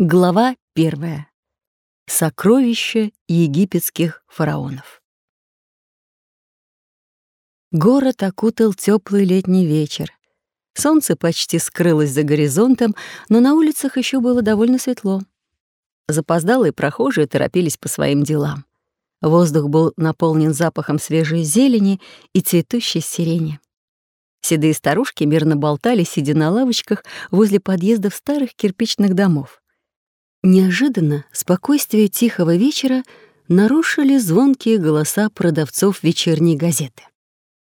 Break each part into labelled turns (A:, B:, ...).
A: Глава первая. Сокровища египетских фараонов. Город окутал теплый летний вечер. Солнце почти скрылось за горизонтом, но на улицах еще было довольно светло. Запоздалые прохожие торопились по своим делам. Воздух был наполнен запахом свежей зелени и цветущей сирени. Седые старушки мирно болтали, сидя на лавочках возле подъездов старых кирпичных домов. Неожиданно спокойствие тихого вечера нарушили звонкие голоса продавцов вечерней газеты.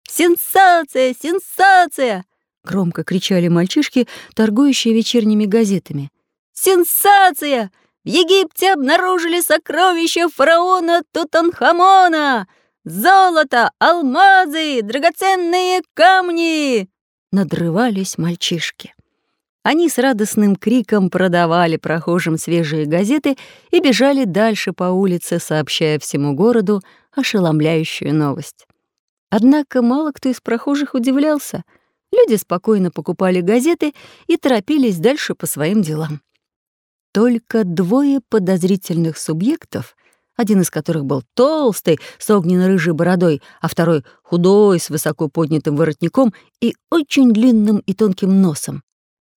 B: «Сенсация! Сенсация!»
A: — громко кричали мальчишки, торгующие вечерними газетами.
B: «Сенсация! В Египте обнаружили сокровища фараона Тутанхамона! Золото, алмазы, драгоценные камни!»
A: Надрывались мальчишки. Они с радостным криком продавали прохожим свежие газеты и бежали дальше по улице, сообщая всему городу ошеломляющую новость. Однако мало кто из прохожих удивлялся. Люди спокойно покупали газеты и торопились дальше по своим делам. Только двое подозрительных субъектов, один из которых был толстый, с огненно-рыжей бородой, а второй — худой, с высоко поднятым воротником и очень длинным и тонким носом,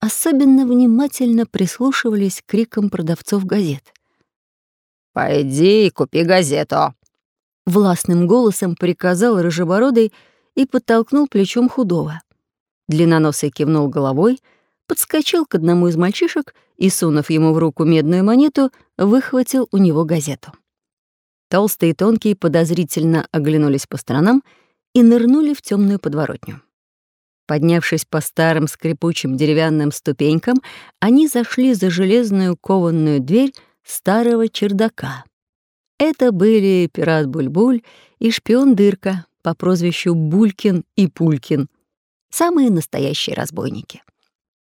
A: особенно внимательно прислушивались к крикам продавцов газет.
B: «Пойди и купи газету», —
A: властным голосом приказал Рыжебородый и подтолкнул плечом худого. Длинноносый кивнул головой, подскочил к одному из мальчишек и, сунув ему в руку медную монету, выхватил у него газету. Толстые и тонкие подозрительно оглянулись по сторонам и нырнули в темную подворотню. Поднявшись по старым скрипучим деревянным ступенькам, они зашли за железную кованную дверь старого чердака. Это были пират Бульбуль и шпион Дырка по прозвищу Булькин и Пулькин, самые настоящие разбойники.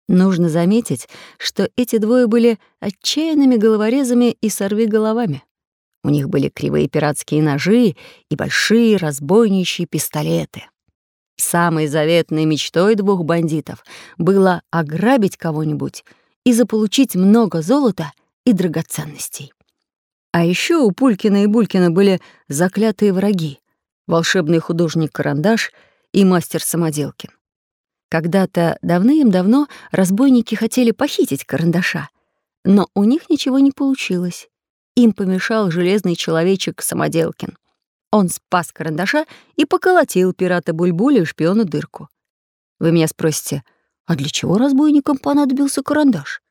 A: Нужно заметить, что эти двое были отчаянными головорезами и сорвиголовами. У них были кривые пиратские ножи и большие разбойничьи пистолеты. Самой заветной мечтой двух бандитов было ограбить кого-нибудь и заполучить много золота и драгоценностей. А еще у Пулькина и Булькина были заклятые враги — волшебный художник Карандаш и мастер Самоделкин. Когда-то давным-давно разбойники хотели похитить Карандаша, но у них ничего не получилось. Им помешал железный человечек Самоделкин. Он спас карандаша и поколотил пирата Бульбуля и шпиона Дырку. Вы меня спросите, а для чего разбойникам понадобился карандаш?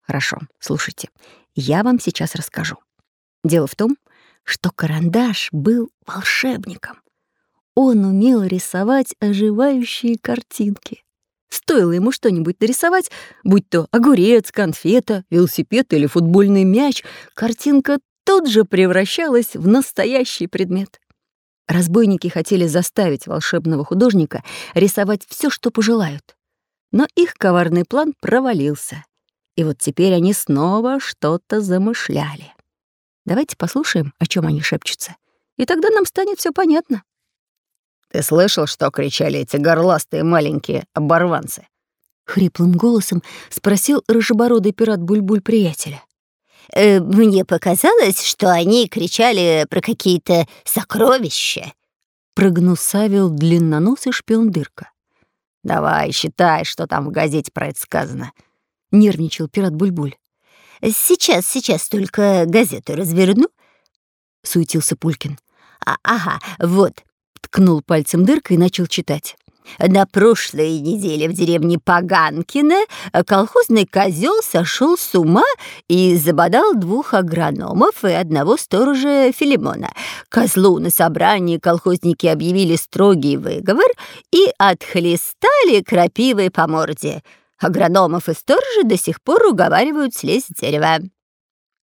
A: Хорошо, слушайте, я вам сейчас расскажу. Дело в том, что карандаш был волшебником. Он умел рисовать оживающие картинки. Стоило ему что-нибудь нарисовать, будь то огурец, конфета, велосипед или футбольный мяч, картинка тут же превращалась в настоящий предмет. Разбойники хотели заставить волшебного художника рисовать все, что пожелают. Но их коварный план провалился. И вот теперь они снова что-то замышляли. Давайте послушаем, о чем они шепчутся, и тогда нам станет все понятно.
B: «Ты слышал, что кричали эти горластые маленькие оборванцы?»
A: Хриплым голосом спросил рыжебородый пират Бульбуль приятеля.
C: Э, «Мне показалось, что они кричали про какие-то сокровища», —
A: прогнусавил длинноносый шпион Дырка.
B: «Давай, считай, что там в газете про это сказано», —
A: нервничал пират Бульбуль.
C: «Сейчас, сейчас только газету разверну», —
A: суетился Пулькин.
C: А «Ага, вот», —
A: ткнул пальцем Дырка и начал читать.
C: На прошлой неделе в деревне Паганкино колхозный козел сошел с ума и забодал двух агрономов и одного сторожа Филимона. Козлу на собрании колхозники объявили строгий выговор и отхлестали крапивой по морде. Агрономов и сторожа до сих пор уговаривают слезть с дерева.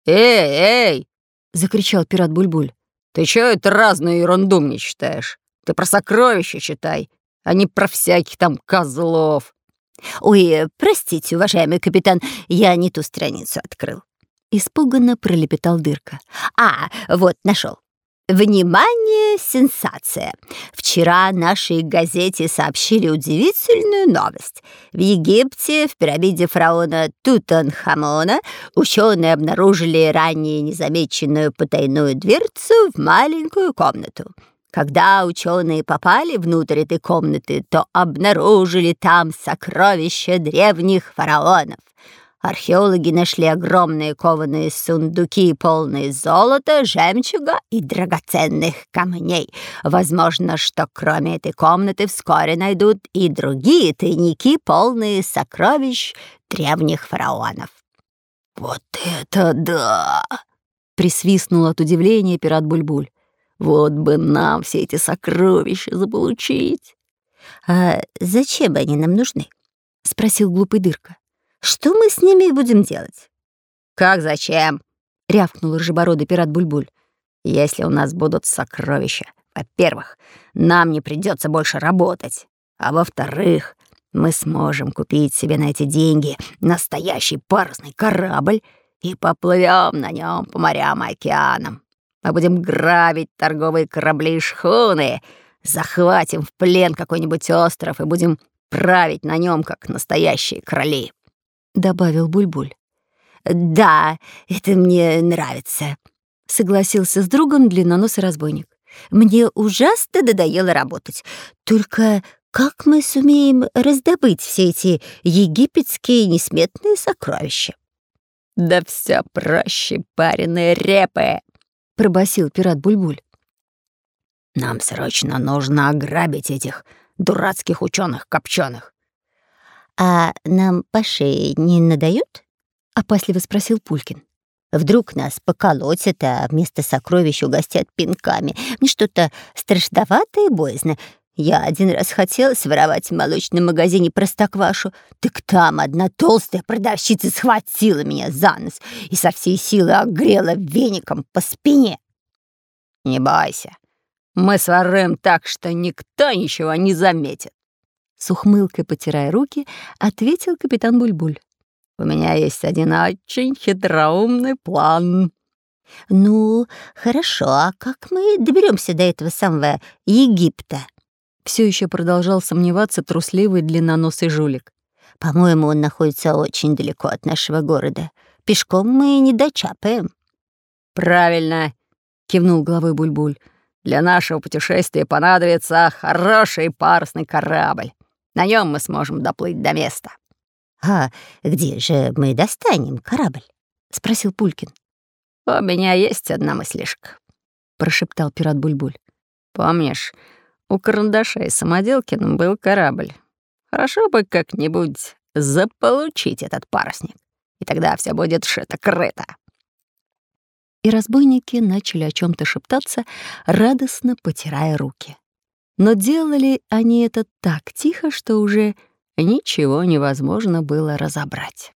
B: «Эй, эй!»
A: — закричал пират Бульбуль.
B: «Ты чё это разную ерунду мне читаешь? Ты про сокровища читай, а не про всяких там козлов.
C: «Ой, простите, уважаемый капитан, я не ту страницу открыл».
A: Испуганно пролепетал дырка.
C: «А, вот, нашел. Внимание, сенсация! Вчера нашей газете сообщили удивительную новость. В Египте, в пирамиде фараона Тутанхамона, ученые обнаружили ранее незамеченную потайную дверцу в маленькую комнату. Когда ученые попали внутрь этой комнаты, то обнаружили там сокровища древних фараонов. Археологи нашли огромные кованые сундуки, полные золота, жемчуга и драгоценных камней. Возможно, что кроме этой комнаты вскоре найдут и другие тайники, полные сокровищ древних фараонов.
A: «Вот это да!» — присвистнул от удивления пират Бульбуль. «Вот бы нам все эти сокровища заполучить!»
C: «А зачем они нам нужны?» — спросил глупый дырка. Что мы с ними будем делать?»
B: «Как зачем?»
A: — рявкнул рыжебородый пират Бульбуль.
B: «Если у нас будут сокровища, во-первых, нам не придется больше работать, а во-вторых, мы сможем купить себе на эти деньги настоящий парусный корабль и поплывем на нем по морям и океанам. Мы будем грабить торговые корабли и шхуны, захватим в плен какой-нибудь остров и будем править на нем, как настоящие короли.
A: — добавил Бульбуль.
C: «Да, это мне нравится», — согласился с другом длинноносый разбойник. «Мне ужасно надоело работать. Только как мы сумеем раздобыть все эти египетские несметные сокровища?»
B: «Да все проще, пареные репы!» — пробасил пират Бульбуль. «Нам срочно нужно ограбить этих дурацких ученых копченых.
C: «А нам по шее не надают?» — опасливо спросил Пулькин. «Вдруг нас поколотят, а вместо сокровищ угостят пинками. Мне что-то страшновато и боязно. Я один раз хотел своровать в молочном магазине простоквашу, так там одна толстая продавщица схватила меня за нос и со всей силы огрела веником по спине.
B: «Не бойся, мы сворым так, что никто ничего не заметит»,
A: с ухмылкой потирая руки, ответил капитан Бульбуль.
B: «У меня есть один очень хитроумный план».
C: «Ну, хорошо, а как мы доберемся до этого самого Египта?»
A: Все еще продолжал сомневаться трусливый длинноносый жулик.
C: «По-моему, он находится очень далеко от нашего города. Пешком мы не дочапаем».
B: «Правильно», — кивнул головой Бульбуль. «Для нашего путешествия понадобится хороший парусный корабль. На нем мы сможем доплыть до места».
C: «А где же мы достанем корабль?» — спросил Пулькин.
B: «У меня есть одна мыслишка», — прошептал пират Бульбуль. «Помнишь, у карандаша и самоделкин был корабль. Хорошо бы как-нибудь заполучить этот парусник, и тогда все будет шито-крыто».
A: И разбойники начали о чем то шептаться, радостно потирая руки. Но делали они это так тихо, что уже ничего невозможно было разобрать.